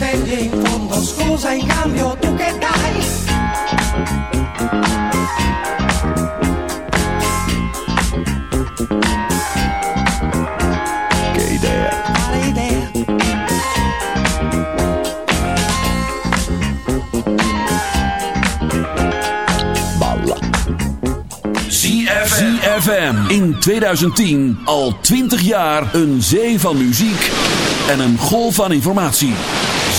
pretendi in fondo. Scusa in cambio tu che dai? che idea, Quale idea? balla. ZFM. In 2010 al 20 jaar een zee van muziek en een golf van informatie.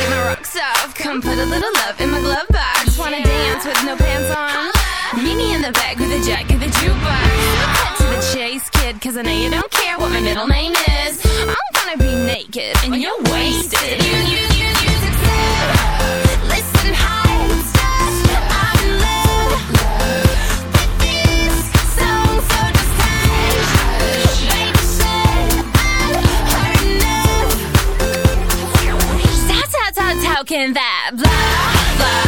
get my rocks off. Come put a little love in my glove box. Wanna dance with no pants on? Meet me in the back with a jack of the jukebox. Kid, cause I know you don't care what my middle name is. I'm gonna be naked and you're wasted. You, you, you, you succeed. Listen, high I'm in love with this song, so just hush. Baby said I've heard enough. Stop, stop, stop talking that blah, blah, blah.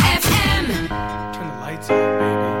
ZFM.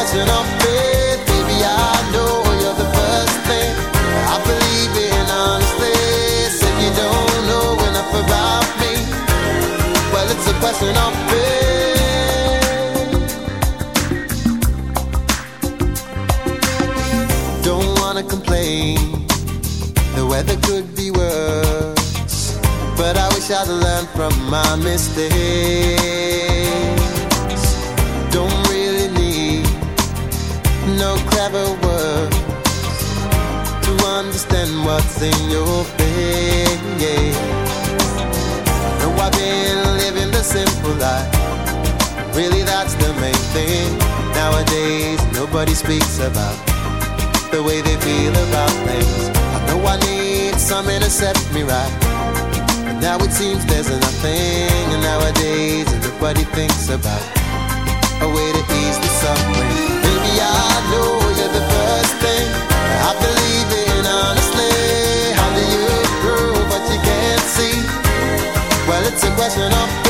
question of faith, baby. I know you're the first thing I believe in honestly. Said you don't know enough about me. Well, it's a question of faith. Don't wanna complain. The weather could be worse, but I wish I'd learned from my mistakes. No clever words to understand what's in your face. No, I've been living the simple life. Really, that's the main thing. Nowadays, nobody speaks about the way they feel about things. I know I need something to set me right. But now it seems there's nothing, and nowadays nobody thinks about a way to ease the suffering. It's a question of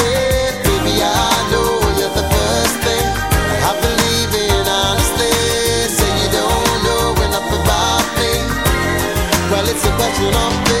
it's a question of faith,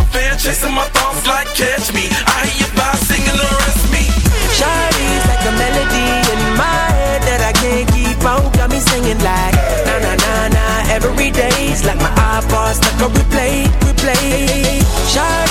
a fan, chasing my thoughts like catch me. I hear you by singing the rest me. Shawty's like a melody in my head that I can't keep out. Got me singing like na na na na every day's like my iPod stuck on replay, replay. Shawty's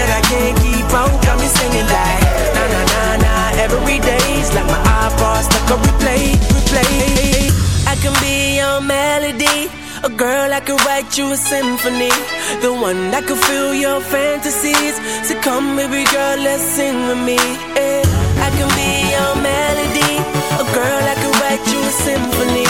that I can't keep out. Got me singing like na na na na every day's like my iPod stuck on replay, replay. I can be your melody. A girl I could write you a symphony The one that could fill your fantasies So come baby girl, let's sing with me eh. I can be your melody A girl I could write you a symphony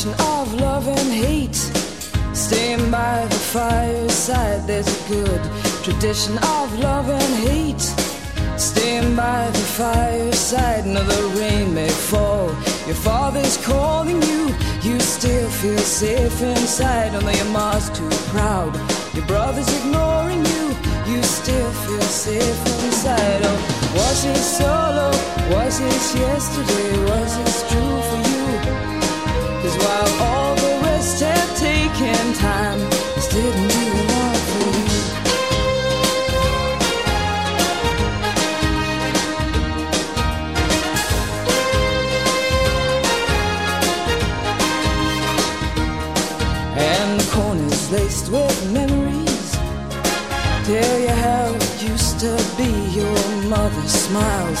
tradition of love and hate. Staying by the fireside, there's a good tradition of love and hate. Staying by the fireside, now the rain may fall. Your father's calling you, you still feel safe inside. Although your mom's too proud, your brother's ignoring you, you still feel safe inside. Oh, was it solo? Was it yesterday? Was it true? While all the rest have taken time, this didn't do a for you. And the corners laced with memories tell you how it used to be. Your mother smiles,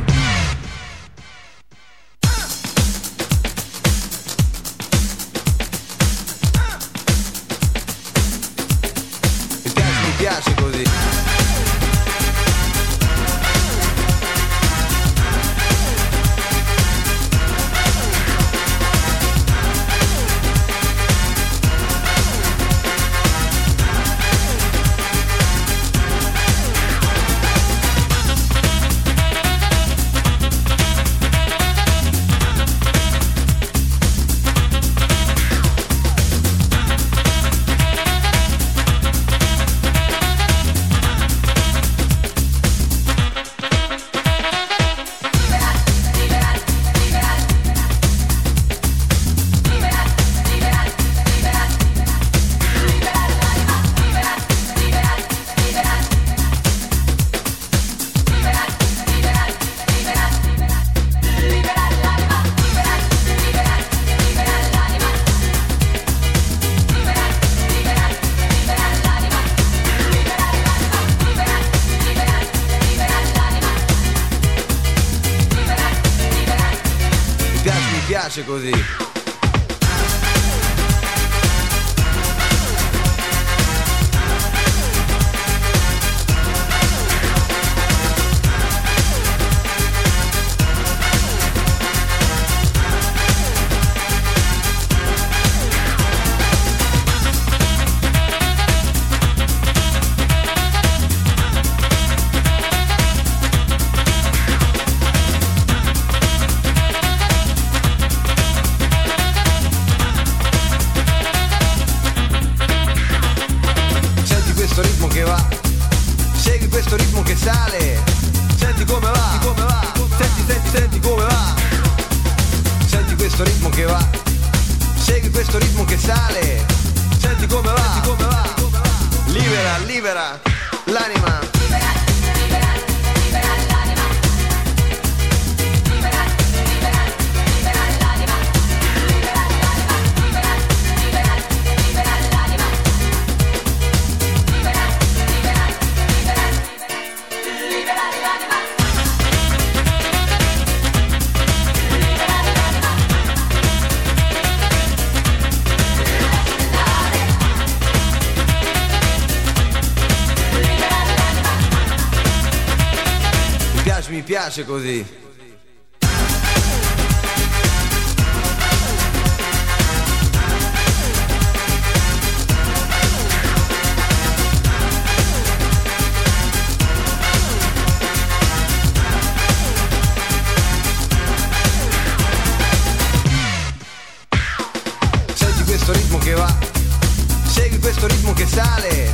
Ritmo che sale.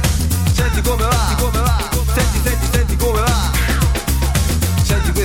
Senti come va, come va, senti, senti, senti come va.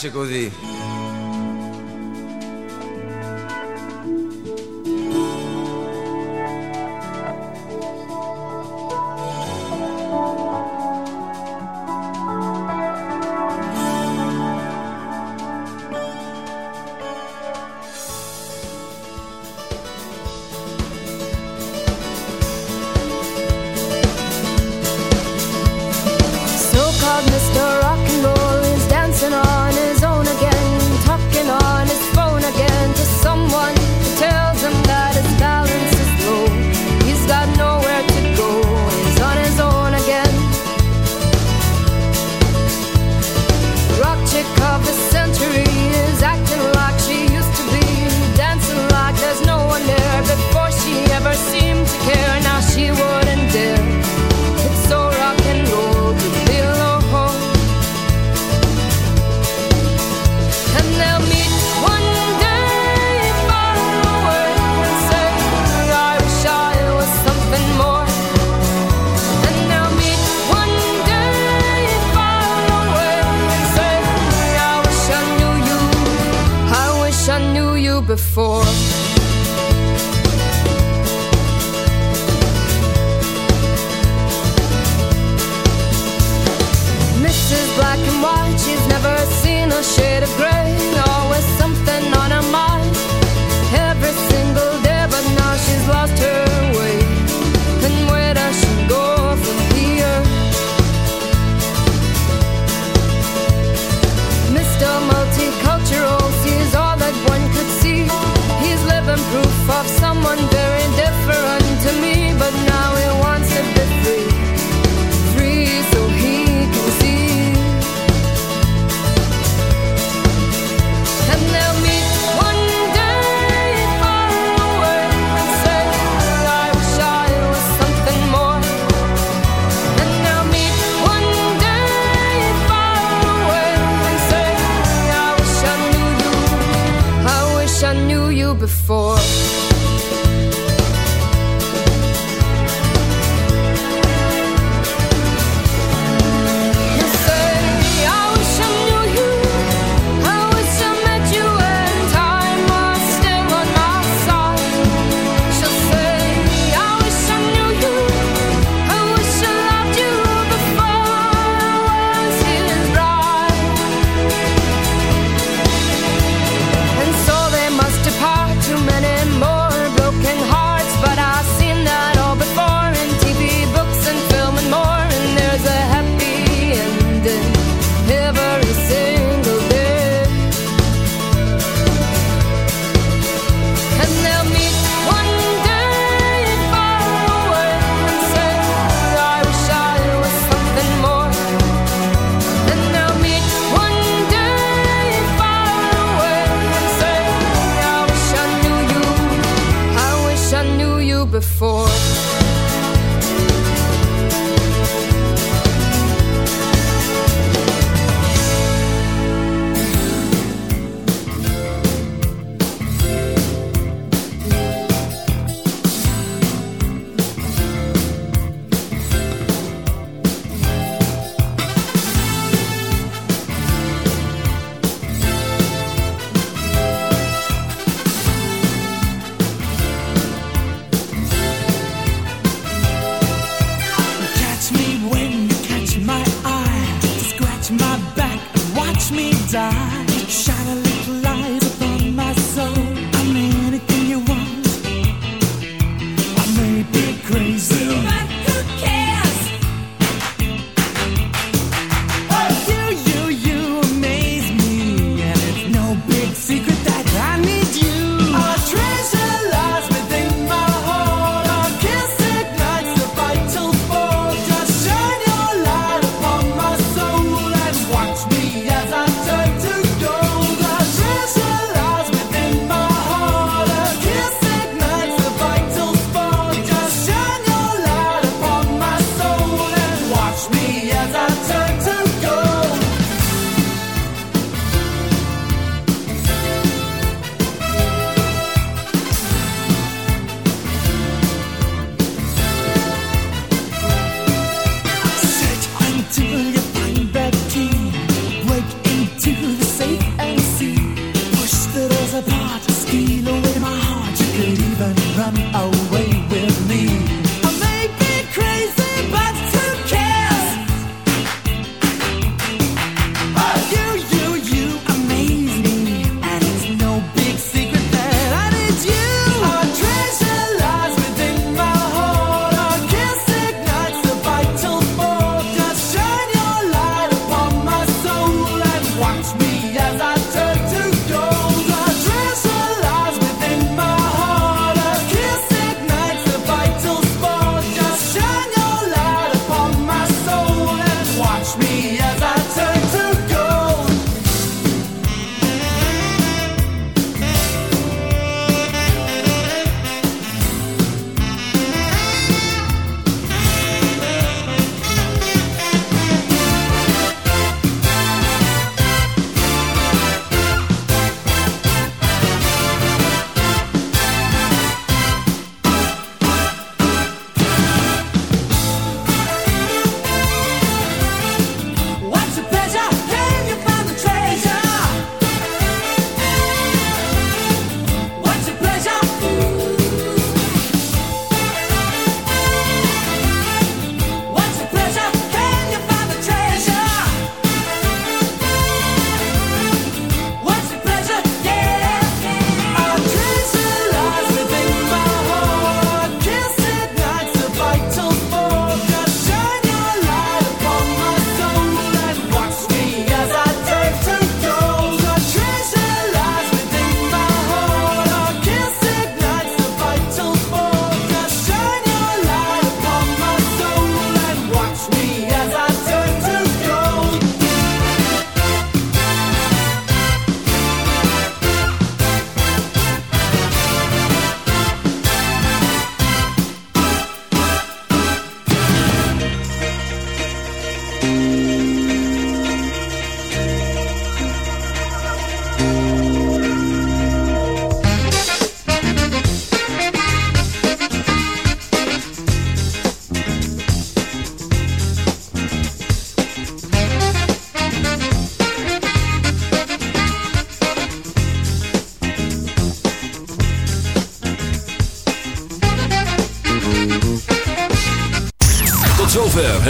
piace così.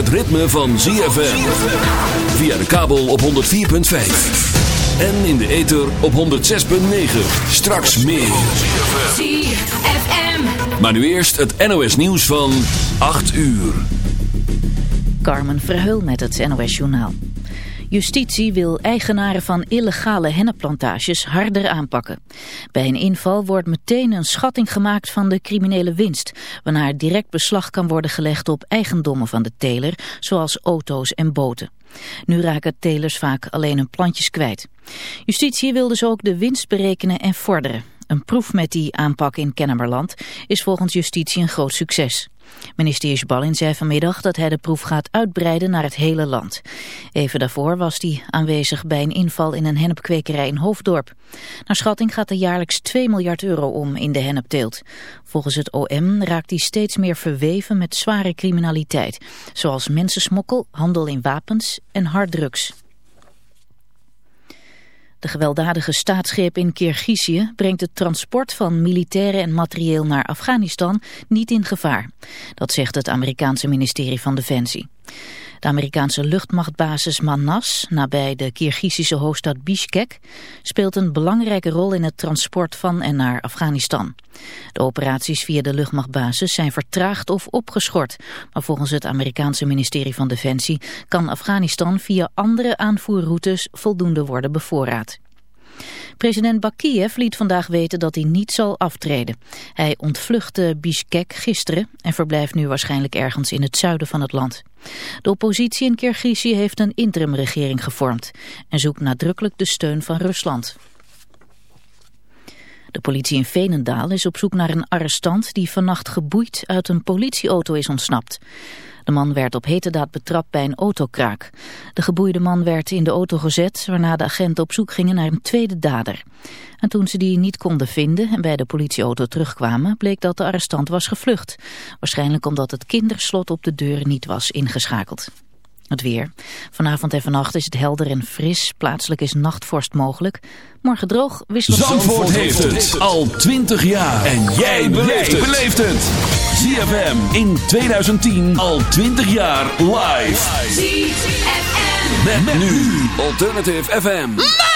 Het ritme van ZFM. Via de kabel op 104.5. En in de ether op 106.9. Straks meer. ZFM. Maar nu eerst het NOS nieuws van 8 uur. Carmen Verheul met het NOS Journaal. Justitie wil eigenaren van illegale hennepplantages harder aanpakken. Bij een inval wordt meteen een schatting gemaakt van de criminele winst, waarna direct beslag kan worden gelegd op eigendommen van de teler, zoals auto's en boten. Nu raken telers vaak alleen hun plantjes kwijt. Justitie wil dus ook de winst berekenen en vorderen. Een proef met die aanpak in Kennemerland is volgens justitie een groot succes. Minister Isbalin zei vanmiddag dat hij de proef gaat uitbreiden naar het hele land. Even daarvoor was hij aanwezig bij een inval in een hennepkwekerij in Hoofddorp. Naar schatting gaat er jaarlijks 2 miljard euro om in de hennepteelt. Volgens het OM raakt die steeds meer verweven met zware criminaliteit, zoals mensensmokkel, handel in wapens en harddrugs. De gewelddadige staatsgreep in Kirgizië brengt het transport van militairen en materieel naar Afghanistan niet in gevaar. Dat zegt het Amerikaanse ministerie van Defensie. De Amerikaanse luchtmachtbasis Manas, nabij de Kirgizische hoofdstad Bishkek, speelt een belangrijke rol in het transport van en naar Afghanistan. De operaties via de luchtmachtbasis zijn vertraagd of opgeschort, maar volgens het Amerikaanse ministerie van Defensie kan Afghanistan via andere aanvoerroutes voldoende worden bevoorraad. President Bakiev liet vandaag weten dat hij niet zal aftreden. Hij ontvluchtte Bishkek gisteren en verblijft nu waarschijnlijk ergens in het zuiden van het land. De oppositie in Kirgizië heeft een interimregering gevormd en zoekt nadrukkelijk de steun van Rusland. De politie in Veenendaal is op zoek naar een arrestant die vannacht geboeid uit een politieauto is ontsnapt. De man werd op heterdaad betrapt bij een autokraak. De geboeide man werd in de auto gezet, waarna de agenten op zoek gingen naar een tweede dader. En toen ze die niet konden vinden en bij de politieauto terugkwamen, bleek dat de arrestant was gevlucht. Waarschijnlijk omdat het kinderslot op de deur niet was ingeschakeld. Het weer. Vanavond en vannacht is het helder en fris. Plaatselijk is nachtvorst mogelijk. Morgen droog, wisselend... Zandvoort heeft het al 20 jaar. En jij beleeft het. ZFM in 2010 al 20 jaar live. ZFM. Met, met nu Alternative FM.